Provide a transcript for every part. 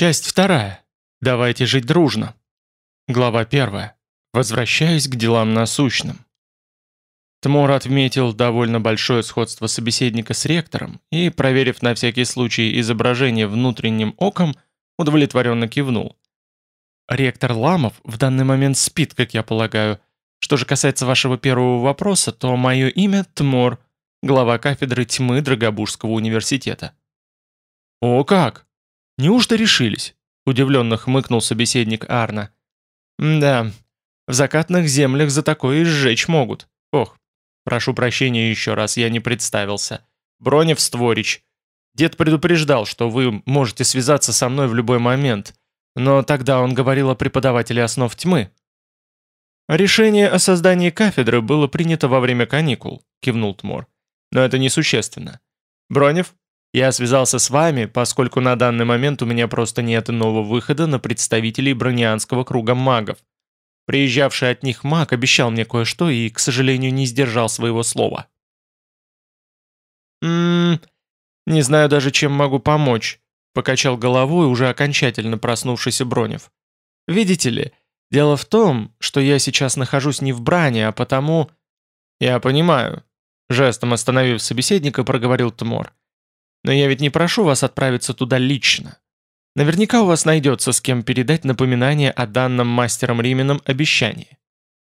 Часть вторая. Давайте жить дружно. Глава первая. Возвращаясь к делам насущным. Тмор отметил довольно большое сходство собеседника с ректором и, проверив на всякий случай изображение внутренним оком, удовлетворенно кивнул. «Ректор Ламов в данный момент спит, как я полагаю. Что же касается вашего первого вопроса, то мое имя Тмор, глава кафедры тьмы Драгобужского университета». «О как! Неужто решились?» – удивленно хмыкнул собеседник Арна. «Да, в закатных землях за такое и сжечь могут. Ох, Прошу прощения еще раз, я не представился. Бронев Створич. Дед предупреждал, что вы можете связаться со мной в любой момент, но тогда он говорил о преподавателе основ тьмы. Решение о создании кафедры было принято во время каникул, кивнул Тмор. Но это несущественно. Бронев, я связался с вами, поскольку на данный момент у меня просто нет иного выхода на представителей бронианского круга магов. Приезжавший от них маг обещал мне кое-что и, к сожалению, не сдержал своего слова. «Ммм, не знаю даже, чем могу помочь», — покачал головой уже окончательно проснувшийся Бронев. «Видите ли, дело в том, что я сейчас нахожусь не в бране, а потому...» «Я понимаю», — жестом остановив собеседника, проговорил Тмор. «Но я ведь не прошу вас отправиться туда лично. Наверняка у вас найдется с кем передать напоминание о данном мастером Рименом обещании.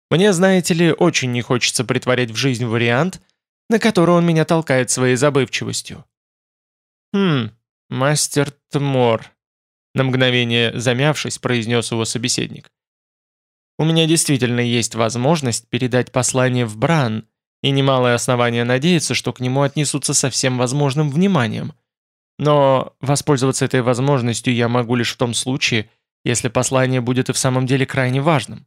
Мне, знаете ли, очень не хочется притворять в жизнь вариант, на который он меня толкает своей забывчивостью. «Хм, мастер Тмор», — на мгновение замявшись, произнес его собеседник. «У меня действительно есть возможность передать послание в Бран, и немалое основание надеяться, что к нему отнесутся со всем возможным вниманием. Но воспользоваться этой возможностью я могу лишь в том случае, если послание будет и в самом деле крайне важным.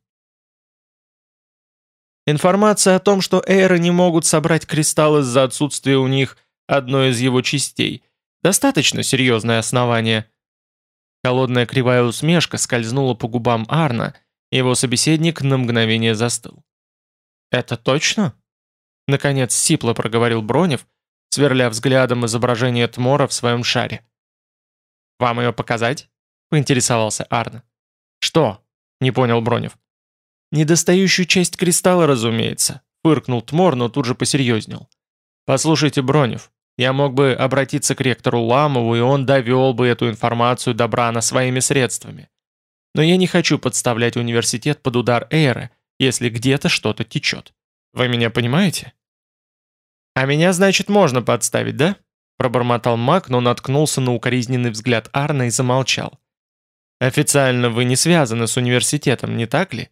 Информация о том, что эйры не могут собрать кристалл из-за отсутствия у них одной из его частей, достаточно серьезное основание. Холодная кривая усмешка скользнула по губам Арна, и его собеседник на мгновение застыл. «Это точно?» Наконец сипло проговорил Бронев, сверля взглядом изображение Тмора в своем шаре. «Вам ее показать?» — поинтересовался Арна. «Что?» — не понял Бронев. «Недостающую часть кристалла, разумеется», — фыркнул Тмор, но тут же посерьезнел. «Послушайте, Бронев, я мог бы обратиться к ректору Ламову, и он довел бы эту информацию до Брана своими средствами. Но я не хочу подставлять университет под удар Эйры, если где-то что-то течет. Вы меня понимаете?» «А меня, значит, можно подставить, да?» Пробормотал маг, но наткнулся на укоризненный взгляд Арна и замолчал. «Официально вы не связаны с университетом, не так ли?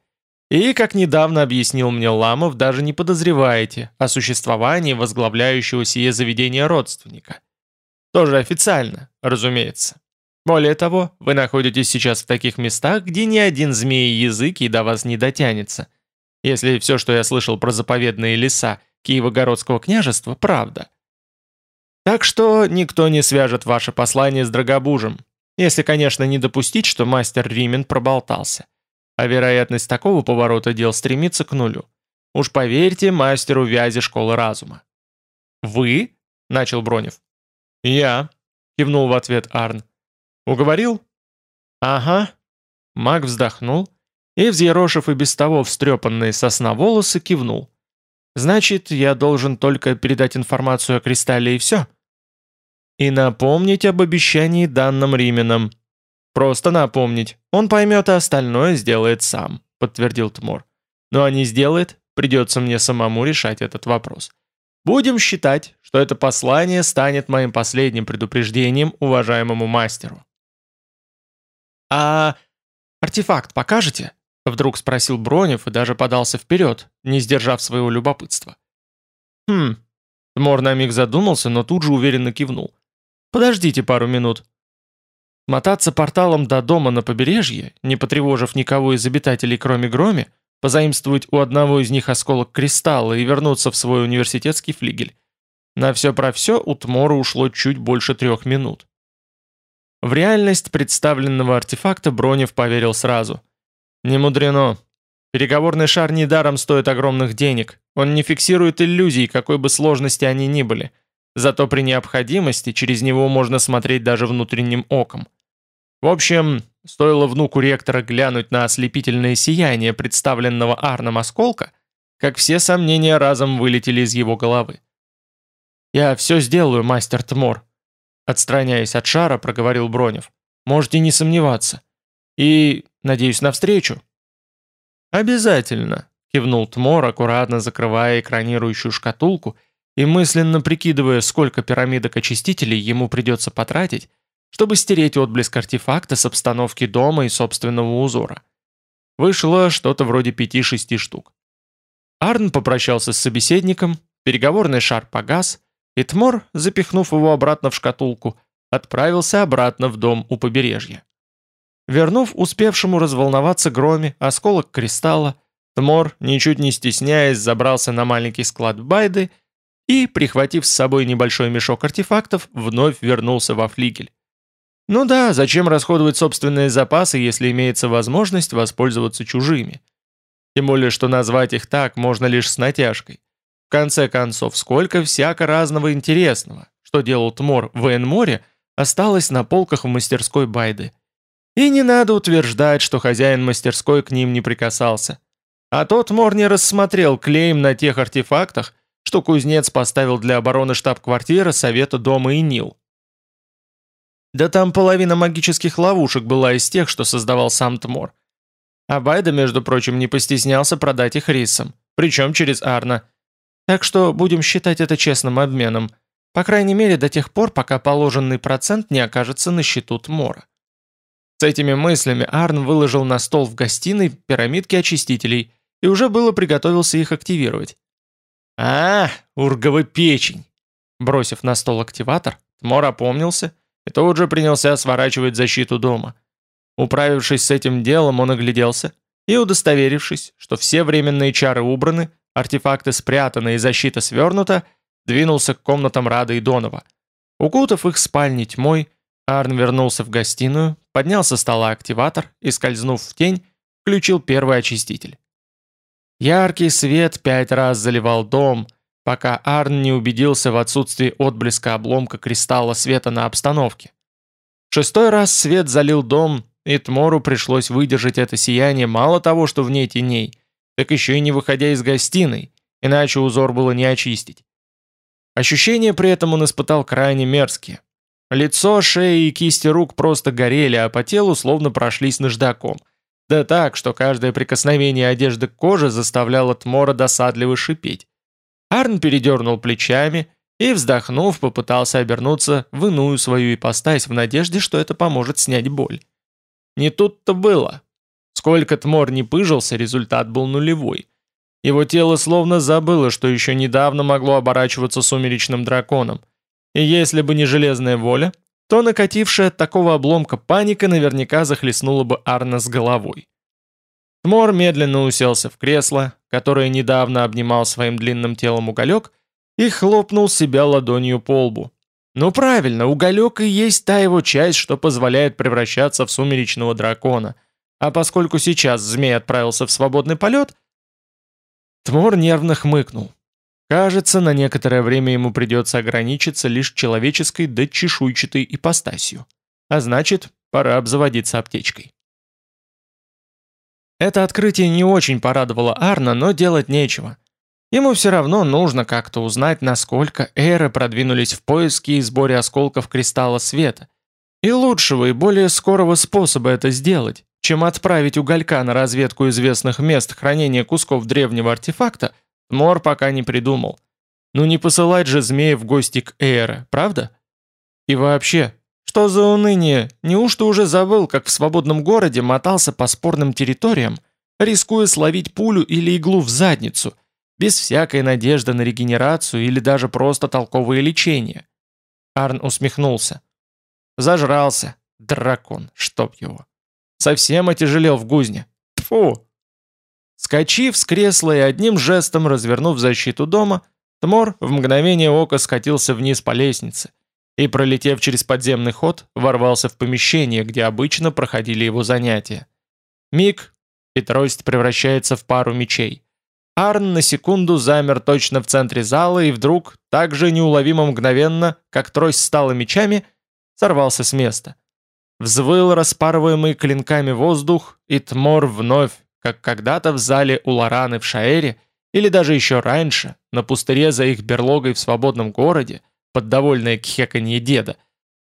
И, как недавно объяснил мне Ламов, даже не подозреваете о существовании возглавляющего сие заведения родственника. Тоже официально, разумеется. Более того, вы находитесь сейчас в таких местах, где ни один змеи язык и до вас не дотянется. Если все, что я слышал про заповедные леса – Киево-Городского княжества, правда. Так что никто не свяжет ваше послание с Драгобужем, если, конечно, не допустить, что мастер Римен проболтался. А вероятность такого поворота дел стремится к нулю. Уж поверьте мастеру вязи школы разума. «Вы?» — начал Бронев. «Я», — кивнул в ответ Арн. «Уговорил?» «Ага». Маг вздохнул и, взъерошив и без того встрепанные сосна волосы, кивнул. Значит, я должен только передать информацию о кристалле и все? И напомнить об обещании данным Рименам. Просто напомнить. Он поймет, а остальное сделает сам, подтвердил Тмор. Но а не сделает, придется мне самому решать этот вопрос. Будем считать, что это послание станет моим последним предупреждением уважаемому мастеру. «А артефакт покажете?» Вдруг спросил Бронев и даже подался вперед, не сдержав своего любопытства. «Хм...» Мор на миг задумался, но тут же уверенно кивнул. «Подождите пару минут». Мотаться порталом до дома на побережье, не потревожив никого из обитателей, кроме Громи, позаимствовать у одного из них осколок кристалла и вернуться в свой университетский флигель. На все про все у Тмора ушло чуть больше трех минут. В реальность представленного артефакта Бронев поверил сразу – не мудрено. Переговорный шар недаром стоит огромных денег. Он не фиксирует иллюзий, какой бы сложности они ни были. Зато при необходимости через него можно смотреть даже внутренним оком. В общем, стоило внуку ректора глянуть на ослепительное сияние представленного Арном осколка, как все сомнения разом вылетели из его головы. «Я все сделаю, мастер Тмор», — отстраняясь от шара, проговорил Бронев. «Можете не сомневаться. И, надеюсь, навстречу». «Обязательно», — кивнул Тмор, аккуратно закрывая экранирующую шкатулку и мысленно прикидывая, сколько пирамидок очистителей ему придется потратить, чтобы стереть отблеск артефакта с обстановки дома и собственного узора. Вышло что-то вроде пяти-шести штук. Арн попрощался с собеседником, переговорный шар погас, и Тмор, запихнув его обратно в шкатулку, отправился обратно в дом у побережья. Вернув успевшему разволноваться громе осколок кристалла, Тмор, ничуть не стесняясь, забрался на маленький склад Байды и, прихватив с собой небольшой мешок артефактов, вновь вернулся во флигель. Ну да, зачем расходовать собственные запасы, если имеется возможность воспользоваться чужими? Тем более, что назвать их так можно лишь с натяжкой. В конце концов, сколько всяко разного интересного, что делал Тмор в Энморе, осталось на полках в мастерской Байды. И не надо утверждать, что хозяин мастерской к ним не прикасался. А тот Мор не рассмотрел клейм на тех артефактах, что кузнец поставил для обороны штаб-квартиры Совета дома и Нил. Да там половина магических ловушек была из тех, что создавал сам Тмор. А Байда, между прочим, не постеснялся продать их рисам, причем через Арна. Так что будем считать это честным обменом, по крайней мере до тех пор, пока положенный процент не окажется на счету Тмора. С этими мыслями Арн выложил на стол в гостиной пирамидки очистителей и уже было приготовился их активировать. «А, урговый печень!» Бросив на стол активатор, Тмор опомнился и тут же принялся сворачивать защиту дома. Управившись с этим делом, он огляделся и, удостоверившись, что все временные чары убраны, артефакты спрятаны и защита свернута, двинулся к комнатам Рада и Донова. Укутав их спальни тьмой, Арн вернулся в гостиную, поднял со стола активатор и, скользнув в тень, включил первый очиститель. Яркий свет пять раз заливал дом, пока Арн не убедился в отсутствии отблеска обломка кристалла света на обстановке. Шестой раз свет залил дом, и Тмору пришлось выдержать это сияние мало того, что вне теней, так еще и не выходя из гостиной, иначе узор было не очистить. Ощущения при этом он испытал крайне мерзкие. Лицо, шея и кисти рук просто горели, а по телу словно прошлись наждаком. Да так, что каждое прикосновение одежды к коже заставляло Тмора досадливо шипеть. Арн передернул плечами и, вздохнув, попытался обернуться в иную свою ипостась в надежде, что это поможет снять боль. Не тут-то было. Сколько Тмор не пыжился, результат был нулевой. Его тело словно забыло, что еще недавно могло оборачиваться сумеречным драконом. И если бы не железная воля, то накатившая от такого обломка паника наверняка захлестнула бы Арна с головой. Тмор медленно уселся в кресло, которое недавно обнимал своим длинным телом уголек, и хлопнул себя ладонью по лбу. Ну правильно, уголек и есть та его часть, что позволяет превращаться в сумеречного дракона. А поскольку сейчас змей отправился в свободный полет, Тмор нервно хмыкнул. Кажется, на некоторое время ему придется ограничиться лишь человеческой да чешуйчатой ипостасью. А значит, пора обзаводиться аптечкой. Это открытие не очень порадовало Арна, но делать нечего. Ему все равно нужно как-то узнать, насколько эры продвинулись в поиске и сборе осколков кристалла света. И лучшего и более скорого способа это сделать, чем отправить уголька на разведку известных мест хранения кусков древнего артефакта, Мор пока не придумал. Ну не посылать же змея в гости к Эйре, правда? И вообще, что за уныние? Неужто уже забыл, как в свободном городе мотался по спорным территориям, рискуя словить пулю или иглу в задницу – без всякой надежды на регенерацию или даже просто толковое лечение. Арн усмехнулся. Зажрался, дракон, чтоб его. Совсем отяжелел в гузне. Тфу! Скочив с кресла и одним жестом развернув защиту дома, Тмор в мгновение ока скатился вниз по лестнице и, пролетев через подземный ход, ворвался в помещение, где обычно проходили его занятия. Миг, и трость превращается в пару мечей. Арн на секунду замер точно в центре зала и вдруг, так же неуловимо мгновенно, как трость стала мечами, сорвался с места. Взвыл распарываемый клинками воздух, и Тмор вновь, как когда-то в зале у Лораны в Шаэре, или даже еще раньше, на пустыре за их берлогой в свободном городе, под довольное кхеканье деда,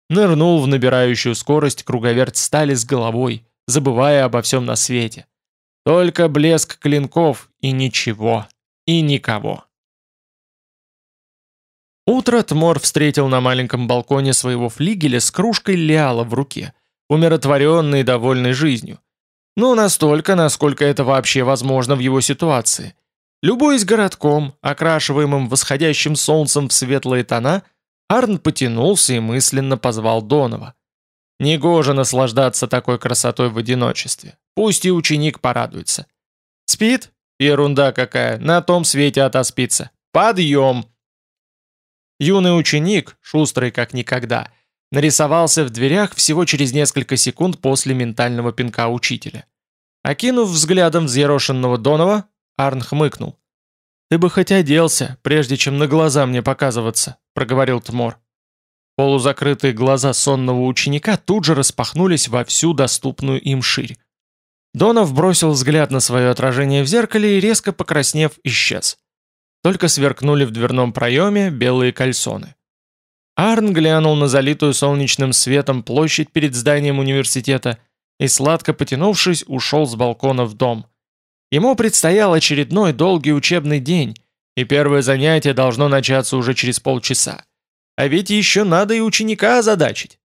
нырнул в набирающую скорость круговерть стали с головой, забывая обо всем на свете. Только блеск клинков и ничего, и никого. Утро Тмор встретил на маленьком балконе своего флигеля с кружкой лиала в руке, умиротворенный и довольный жизнью. Ну, настолько, насколько это вообще возможно в его ситуации. Любуясь городком, окрашиваемым восходящим солнцем в светлые тона, Арн потянулся и мысленно позвал Донова. Негоже наслаждаться такой красотой в одиночестве. Пусть и ученик порадуется. Спит? Ерунда какая, на том свете отоспится. Подъем! Юный ученик, шустрый как никогда, нарисовался в дверях всего через несколько секунд после ментального пинка учителя. Окинув взглядом взъерошенного Донова, Арн хмыкнул. «Ты бы хоть оделся, прежде чем на глаза мне показываться», — проговорил Тмор. Полузакрытые глаза сонного ученика тут же распахнулись во всю доступную им ширь. Донов бросил взгляд на свое отражение в зеркале и, резко покраснев, исчез. Только сверкнули в дверном проеме белые кальсоны. Арн глянул на залитую солнечным светом площадь перед зданием университета и, сладко потянувшись, ушел с балкона в дом. Ему предстоял очередной долгий учебный день, и первое занятие должно начаться уже через полчаса. А ведь еще надо и ученика озадачить.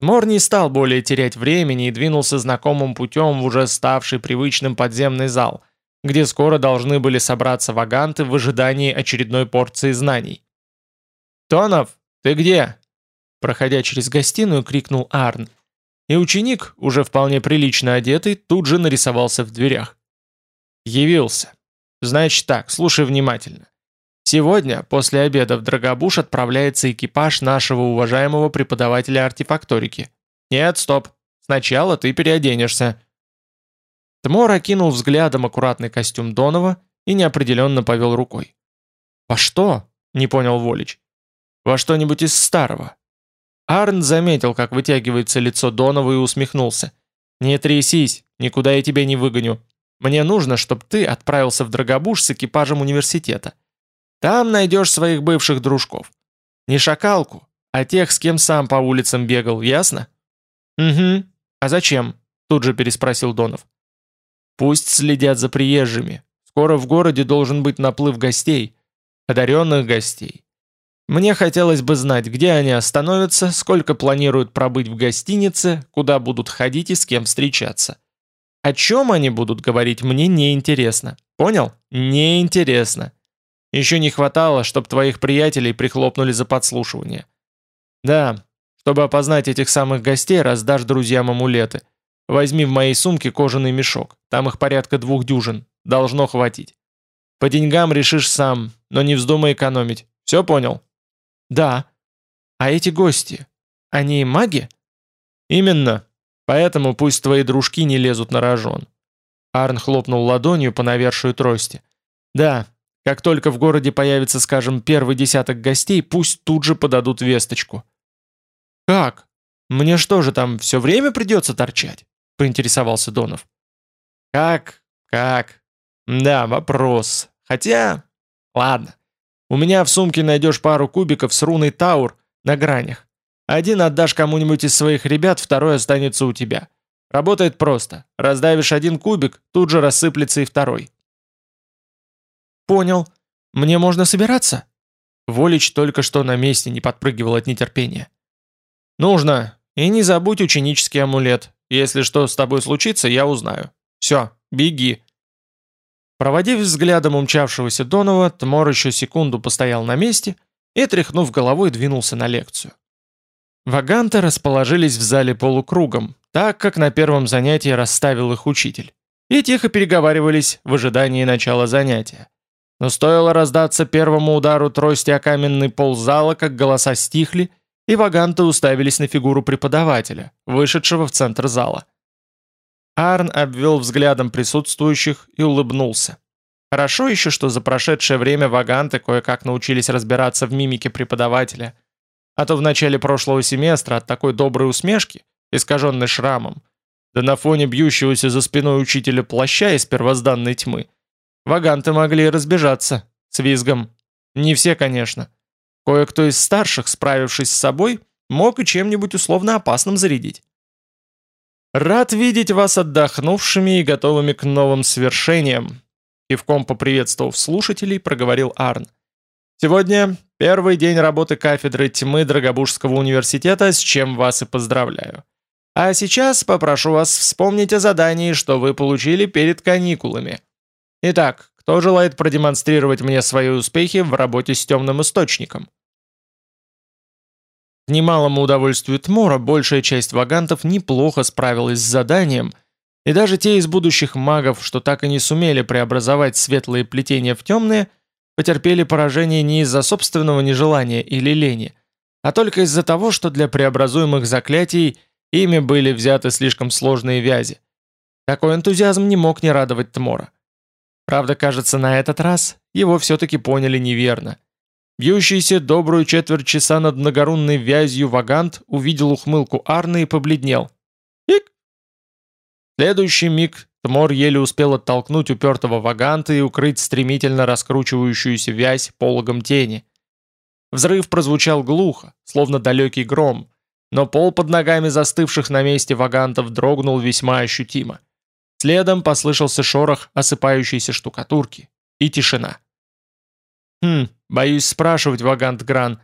Мор не стал более терять времени и двинулся знакомым путем в уже ставший привычным подземный зал – где скоро должны были собраться ваганты в ожидании очередной порции знаний. «Тонов, ты где?» Проходя через гостиную, крикнул Арн. И ученик, уже вполне прилично одетый, тут же нарисовался в дверях. Явился. Значит так, слушай внимательно. Сегодня, после обеда в Драгобуш отправляется экипаж нашего уважаемого преподавателя артефакторики. Нет, стоп. Сначала ты переоденешься. Тмор окинул взглядом аккуратный костюм Донова и неопределенно повел рукой. «Во что?» — не понял Волич. «Во что-нибудь из старого». Арн заметил, как вытягивается лицо Донова и усмехнулся. «Не трясись, никуда я тебя не выгоню. Мне нужно, чтобы ты отправился в Драгобуш с экипажем университета. Там найдешь своих бывших дружков. Не шакалку, а тех, с кем сам по улицам бегал, ясно?» «Угу. А зачем?» — тут же переспросил Донов. Пусть следят за приезжими. Скоро в городе должен быть наплыв гостей. Одаренных гостей. Мне хотелось бы знать, где они остановятся, сколько планируют пробыть в гостинице, куда будут ходить и с кем встречаться. О чем они будут говорить, мне не интересно. Понял? Не интересно. Еще не хватало, чтобы твоих приятелей прихлопнули за подслушивание. Да, чтобы опознать этих самых гостей, раздашь друзьям амулеты – Возьми в моей сумке кожаный мешок, там их порядка двух дюжин, должно хватить. По деньгам решишь сам, но не вздумай экономить. Все понял? Да. А эти гости, они маги? Именно. Поэтому пусть твои дружки не лезут на рожон. Арн хлопнул ладонью по навершию трости. Да, как только в городе появится, скажем, первый десяток гостей, пусть тут же подадут весточку. Как? Мне что же там все время придется торчать? — поинтересовался Донов. «Как? Как? Да, вопрос. Хотя... Ладно. У меня в сумке найдешь пару кубиков с руной Таур на гранях. Один отдашь кому-нибудь из своих ребят, второй останется у тебя. Работает просто. Раздавишь один кубик, тут же рассыплется и второй». «Понял. Мне можно собираться?» Волич только что на месте не подпрыгивал от нетерпения. «Нужно. И не забудь ученический амулет. Если что с тобой случится, я узнаю. Все, беги». Проводив взглядом умчавшегося Донова, Тмор еще секунду постоял на месте и, тряхнув головой, двинулся на лекцию. Ваганты расположились в зале полукругом, так как на первом занятии расставил их учитель, и тихо переговаривались в ожидании начала занятия. Но стоило раздаться первому удару трости о каменный пол зала, как голоса стихли, и ваганты уставились на фигуру преподавателя, вышедшего в центр зала. Арн обвел взглядом присутствующих и улыбнулся. Хорошо еще, что за прошедшее время ваганты кое-как научились разбираться в мимике преподавателя, а то в начале прошлого семестра от такой доброй усмешки искаженный шрамом, да на фоне бьющегося за спиной учителя плаща из первозданной тьмы, ваганты могли разбежаться, с визгом. Не все, конечно. Кое-кто из старших, справившись с собой, мог и чем-нибудь условно опасным зарядить. «Рад видеть вас отдохнувшими и готовыми к новым свершениям», кивком поприветствовав слушателей, проговорил Арн. «Сегодня первый день работы кафедры тьмы Драгобужского университета, с чем вас и поздравляю. А сейчас попрошу вас вспомнить о задании, что вы получили перед каникулами. Итак, кто желает продемонстрировать мне свои успехи в работе с темным источником?» К немалому удовольствию Тмора большая часть вагантов неплохо справилась с заданием, и даже те из будущих магов, что так и не сумели преобразовать светлые плетения в темные, потерпели поражение не из-за собственного нежелания или лени, а только из-за того, что для преобразуемых заклятий ими были взяты слишком сложные вязи. Такой энтузиазм не мог не радовать Тмора. Правда, кажется, на этот раз его все-таки поняли неверно. Бьющийся добрую четверть часа над многорунной вязью Вагант увидел ухмылку Арны и побледнел. «Ик!» следующий миг Тмор еле успел оттолкнуть упертого Ваганта и укрыть стремительно раскручивающуюся вязь пологом тени. Взрыв прозвучал глухо, словно далекий гром, но пол под ногами застывших на месте Вагантов дрогнул весьма ощутимо. Следом послышался шорох осыпающейся штукатурки и тишина. «Хм, боюсь спрашивать, Вагант Гран,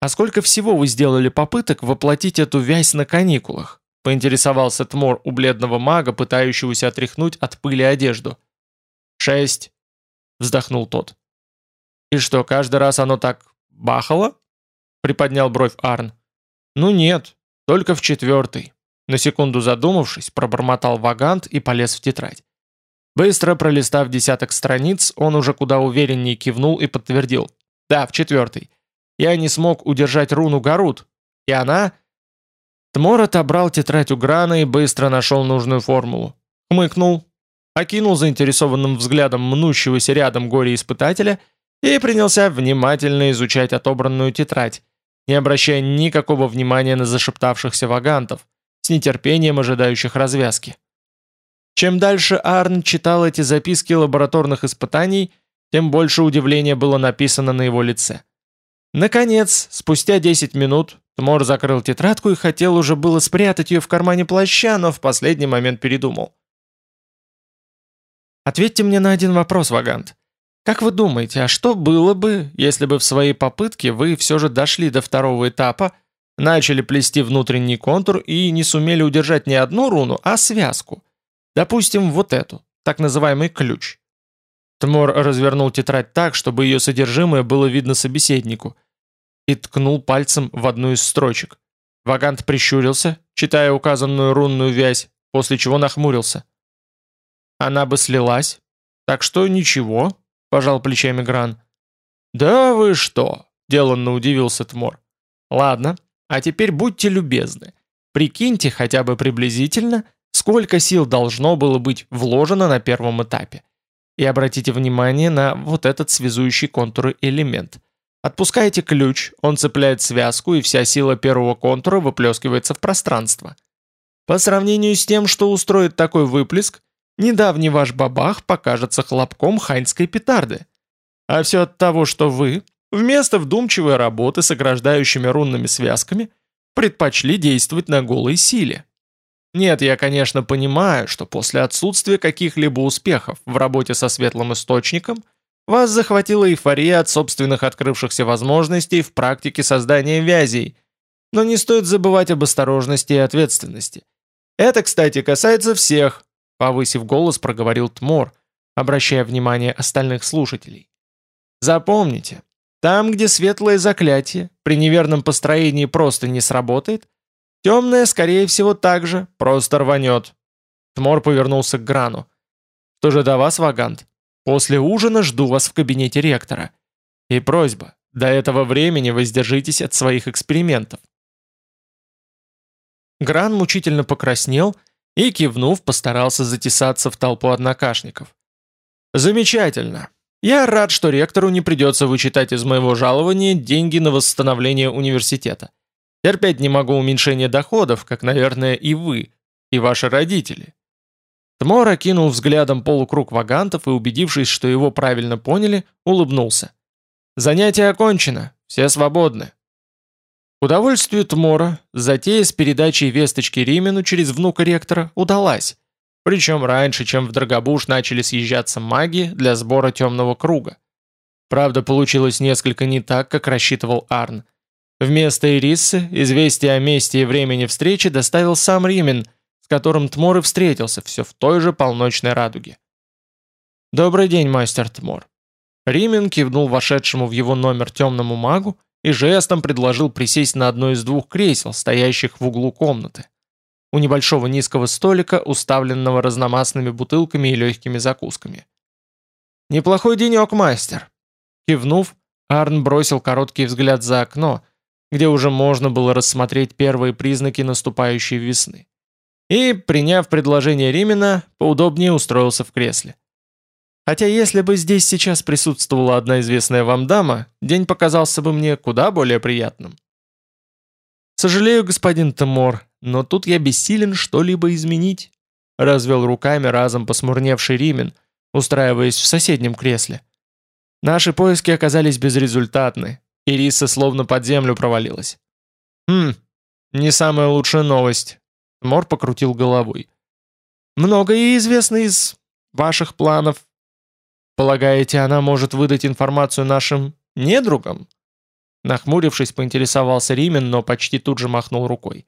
а сколько всего вы сделали попыток воплотить эту вязь на каникулах?» поинтересовался Тмор у бледного мага, пытающегося отряхнуть от пыли одежду. «Шесть», — вздохнул тот. «И что, каждый раз оно так бахало?» — приподнял бровь Арн. «Ну нет, только в четвертый». На секунду задумавшись, пробормотал Вагант и полез в тетрадь. Быстро пролистав десяток страниц, он уже куда увереннее кивнул и подтвердил. «Да, в четвертый. Я не смог удержать руну Гарут, и она...» Тмор отобрал тетрадь у Грана и быстро нашел нужную формулу. Хмыкнул, окинул заинтересованным взглядом мнущегося рядом горе-испытателя и принялся внимательно изучать отобранную тетрадь, не обращая никакого внимания на зашептавшихся вагантов, с нетерпением ожидающих развязки. Чем дальше Арн читал эти записки лабораторных испытаний, тем больше удивления было написано на его лице. Наконец, спустя 10 минут, Тмор закрыл тетрадку и хотел уже было спрятать ее в кармане плаща, но в последний момент передумал. «Ответьте мне на один вопрос, Вагант. Как вы думаете, а что было бы, если бы в своей попытке вы все же дошли до второго этапа, начали плести внутренний контур и не сумели удержать не одну руну, а связку? Допустим, вот эту, так называемый ключ». Тмор развернул тетрадь так, чтобы ее содержимое было видно собеседнику, и ткнул пальцем в одну из строчек. Вагант прищурился, читая указанную рунную вязь, после чего нахмурился. «Она бы слилась. Так что ничего», — пожал плечами Гран. «Да вы что?» — деланно удивился Тмор. «Ладно, а теперь будьте любезны. Прикиньте хотя бы приблизительно, сколько сил должно было быть вложено на первом этапе. И обратите внимание на вот этот связующий контуры элемент. Отпускаете ключ, он цепляет связку, и вся сила первого контура выплескивается в пространство. По сравнению с тем, что устроит такой выплеск, недавний ваш бабах покажется хлопком хайнской петарды. А все от того, что вы, вместо вдумчивой работы с ограждающими рунными связками, предпочли действовать на голой силе. Нет, я, конечно, понимаю, что после отсутствия каких-либо успехов в работе со светлым источником – вас захватила эйфория от собственных открывшихся возможностей в практике создания вязей, но не стоит забывать об осторожности и ответственности. Это, кстати, касается всех, повысив голос, проговорил Тмор, обращая внимание остальных слушателей. Запомните, там, где светлое заклятие при неверном построении просто не сработает, темное, скорее всего, также просто рванет. Тмор повернулся к Грану. Что же до вас, Вагант? После ужина жду вас в кабинете ректора. И просьба, до этого времени воздержитесь от своих экспериментов. Гран мучительно покраснел и, кивнув, постарался затесаться в толпу однокашников. «Замечательно. Я рад, что ректору не придется вычитать из моего жалования деньги на восстановление университета. Терпеть не могу уменьшение доходов, как, наверное, и вы, и ваши родители. Тмор окинул взглядом полукруг вагантов и, убедившись, что его правильно поняли, улыбнулся. «Занятие окончено, все свободны». К удовольствию Тмора, затея с передачей весточки Римену через внука ректора удалась, причем раньше, чем в Драгобуш начали съезжаться маги для сбора темного круга. Правда, получилось несколько не так, как рассчитывал Арн. Вместо Ириссы известие о месте и времени встречи доставил сам Римен, с которым Тмор и встретился, все в той же полночной радуге. «Добрый день, мастер Тмор». Римен кивнул вошедшему в его номер темному магу и жестом предложил присесть на одно из двух кресел, стоящих в углу комнаты. У небольшого низкого столика, уставленного разномастными бутылками и легкими закусками. «Неплохой денек, мастер!» Кивнув, Арн бросил короткий взгляд за окно, где уже можно было рассмотреть первые признаки наступающей весны. И, приняв предложение Римина, поудобнее устроился в кресле. Хотя если бы здесь сейчас присутствовала одна известная вам дама, день показался бы мне куда более приятным. «Сожалею, господин Тамор, но тут я бессилен что-либо изменить», развел руками разом посмурневший Римин, устраиваясь в соседнем кресле. Наши поиски оказались безрезультатны, и Риса словно под землю провалилась. «Хм, не самая лучшая новость», — Мор покрутил головой. «Многое известно из ваших планов, Полагаете, она может выдать информацию нашим недругам? Нахмурившись, поинтересовался Римен, но почти тут же махнул рукой.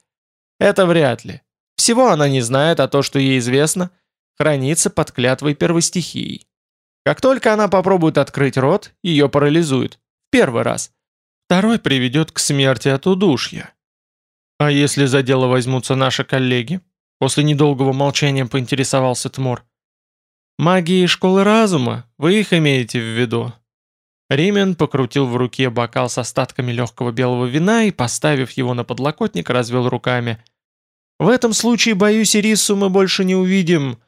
Это вряд ли. Всего она не знает, а то, что ей известно, хранится под клятвой первостихией. Как только она попробует открыть рот, ее парализует. Первый раз. Второй приведет к смерти от удушья. А если за дело возьмутся наши коллеги? После недолгого молчания поинтересовался Тмор. «Магии школы разума, вы их имеете в виду?» Римен покрутил в руке бокал с остатками легкого белого вина и, поставив его на подлокотник, развел руками. «В этом случае, боюсь, Ирису мы больше не увидим,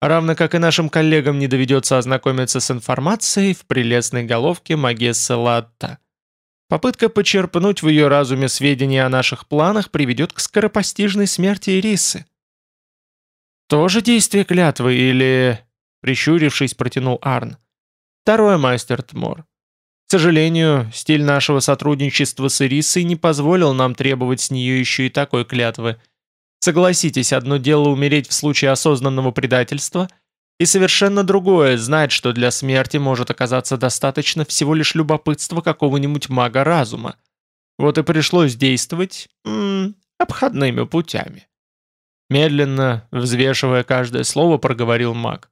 равно как и нашим коллегам не доведется ознакомиться с информацией в прелестной головке Магессы Латта. Попытка почерпнуть в ее разуме сведения о наших планах приведет к скоропостижной смерти Ирисы». «Тоже действие клятвы или...» Прищурившись, протянул Арн. Второй мастер Тмор. К сожалению, стиль нашего сотрудничества с Ирисой не позволил нам требовать с нее еще и такой клятвы. Согласитесь, одно дело умереть в случае осознанного предательства, и совершенно другое знать, что для смерти может оказаться достаточно всего лишь любопытства какого-нибудь мага разума. Вот и пришлось действовать м -м, обходными путями. Медленно, взвешивая каждое слово, проговорил маг.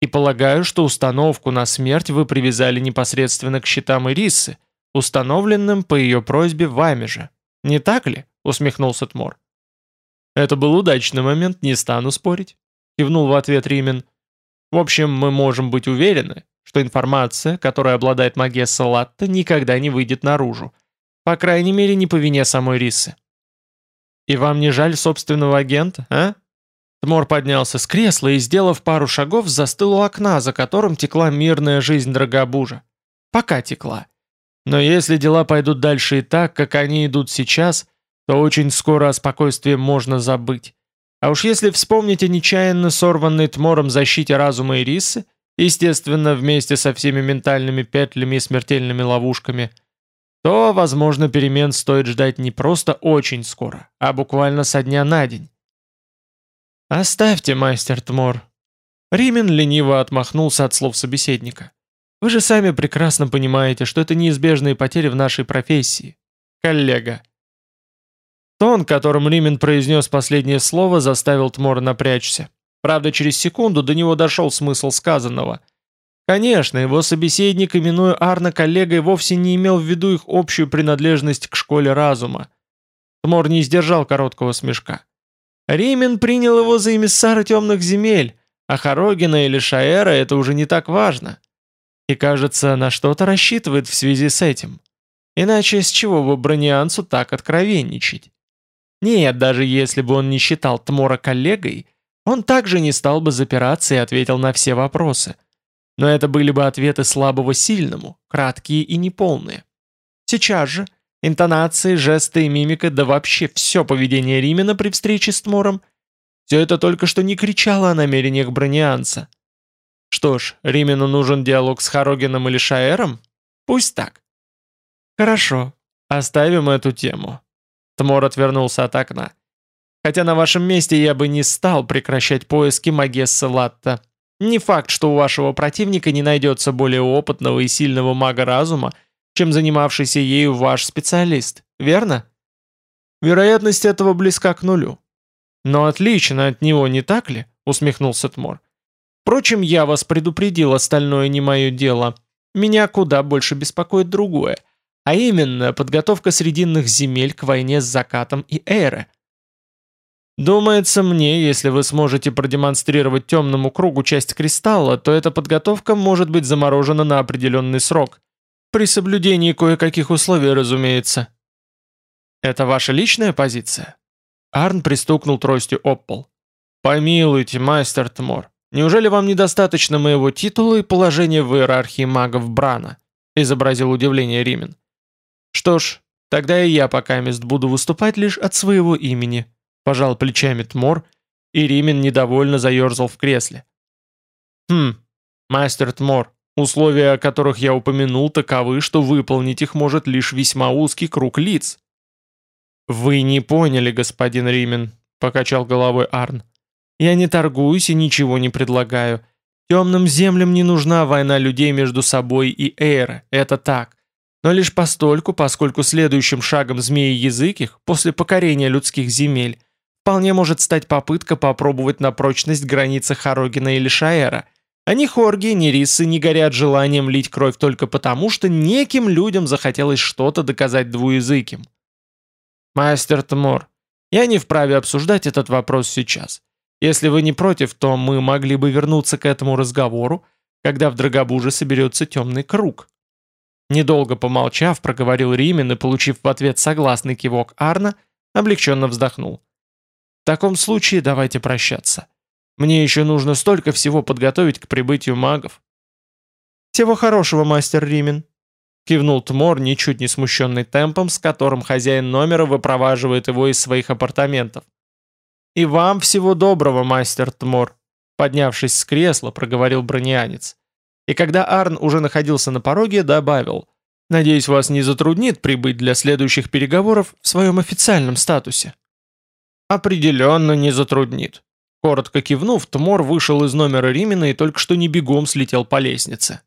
И полагаю, что установку на смерть вы привязали непосредственно к щитам Ирисы, установленным по ее просьбе вами же. Не так ли?» — усмехнулся Тмор. «Это был удачный момент, не стану спорить», — кивнул в ответ Римен. «В общем, мы можем быть уверены, что информация, которой обладает Магесса Латта, никогда не выйдет наружу. По крайней мере, не по вине самой Рисы». «И вам не жаль собственного агента, а?» Тмор поднялся с кресла и, сделав пару шагов, застыл у окна, за которым текла мирная жизнь Драгобужа. Пока текла. Но если дела пойдут дальше и так, как они идут сейчас, то очень скоро о спокойствии можно забыть. А уж если вспомнить о нечаянно сорванной Тмором защите разума Ирисы, естественно, вместе со всеми ментальными петлями и смертельными ловушками, то, возможно, перемен стоит ждать не просто очень скоро, а буквально со дня на день. «Оставьте, мастер Тмор». Римен лениво отмахнулся от слов собеседника. «Вы же сами прекрасно понимаете, что это неизбежные потери в нашей профессии. Коллега». Тон, которым Римен произнес последнее слово, заставил Тмора напрячься. Правда, через секунду до него дошел смысл сказанного. Конечно, его собеседник, именуя Арна коллегой, вовсе не имел в виду их общую принадлежность к школе разума. Тмор не сдержал короткого смешка. Римен принял его за эмиссара темных земель, а Хорогина или Шаэра это уже не так важно. И кажется, на что-то рассчитывает в связи с этим. Иначе с чего бы бронианцу так откровенничать? Нет, даже если бы он не считал Тмора коллегой, он также не стал бы запираться и ответил на все вопросы. Но это были бы ответы слабого сильному, краткие и неполные. Сейчас же, интонации, жесты и мимика, да вообще все поведение Римена при встрече с Тмором, все это только что не кричало о намерениях бронианца. Что ж, Римену нужен диалог с Харогином или Шаэром? Пусть так. Хорошо, оставим эту тему. Тмор отвернулся от окна. Хотя на вашем месте я бы не стал прекращать поиски Магессы Латта. Не факт, что у вашего противника не найдется более опытного и сильного мага разума, чем занимавшийся ею ваш специалист, верно? Вероятность этого близка к нулю. Но отлично от него, не так ли? Усмехнулся Тмор. Впрочем, я вас предупредил, остальное не мое дело. Меня куда больше беспокоит другое, а именно подготовка срединных земель к войне с закатом и эры. Думается мне, если вы сможете продемонстрировать темному кругу часть кристалла, то эта подготовка может быть заморожена на определенный срок. При соблюдении кое-каких условий, разумеется. Это ваша личная позиция? Арн пристукнул тростью об пол. «Помилуйте, мастер Тмор, неужели вам недостаточно моего титула и положения в иерархии магов Брана?» изобразил удивление Римен. «Что ж, тогда и я пока мест буду выступать лишь от своего имени», Пожал плечами Тмор, и Римин недовольно заерзал в кресле. «Хм, мастер Тмор, условия, о которых я упомянул, таковы, что выполнить их может лишь весьма узкий круг лиц». «Вы не поняли, господин Римин», — покачал головой Арн. «Я не торгуюсь и ничего не предлагаю. Темным землям не нужна война людей между собой и Эйра, это так. Но лишь постольку, поскольку следующим шагом змеи языких, после покорения людских земель, Вполне может стать попытка попробовать на прочность границы Харогина или Шаэра. А ни Хорги, ни Рисы не горят желанием лить кровь только потому, что неким людям захотелось что-то доказать двуязыким. Мастер Тмор, я не вправе обсуждать этот вопрос сейчас. Если вы не против, то мы могли бы вернуться к этому разговору, когда в Драгобуже соберется темный круг. Недолго помолчав, проговорил Римин и, получив в ответ согласный кивок Арна, облегченно вздохнул. В таком случае давайте прощаться. Мне еще нужно столько всего подготовить к прибытию магов. Всего хорошего, мастер Римин. Кивнул Тмор, ничуть не смущенный темпом, с которым хозяин номера выпроваживает его из своих апартаментов. «И вам всего доброго, мастер Тмор», поднявшись с кресла, проговорил бронианец. И когда Арн уже находился на пороге, добавил, «Надеюсь, вас не затруднит прибыть для следующих переговоров в своем официальном статусе». «Определенно не затруднит». Коротко кивнув, Тмор вышел из номера Римина и только что не бегом слетел по лестнице.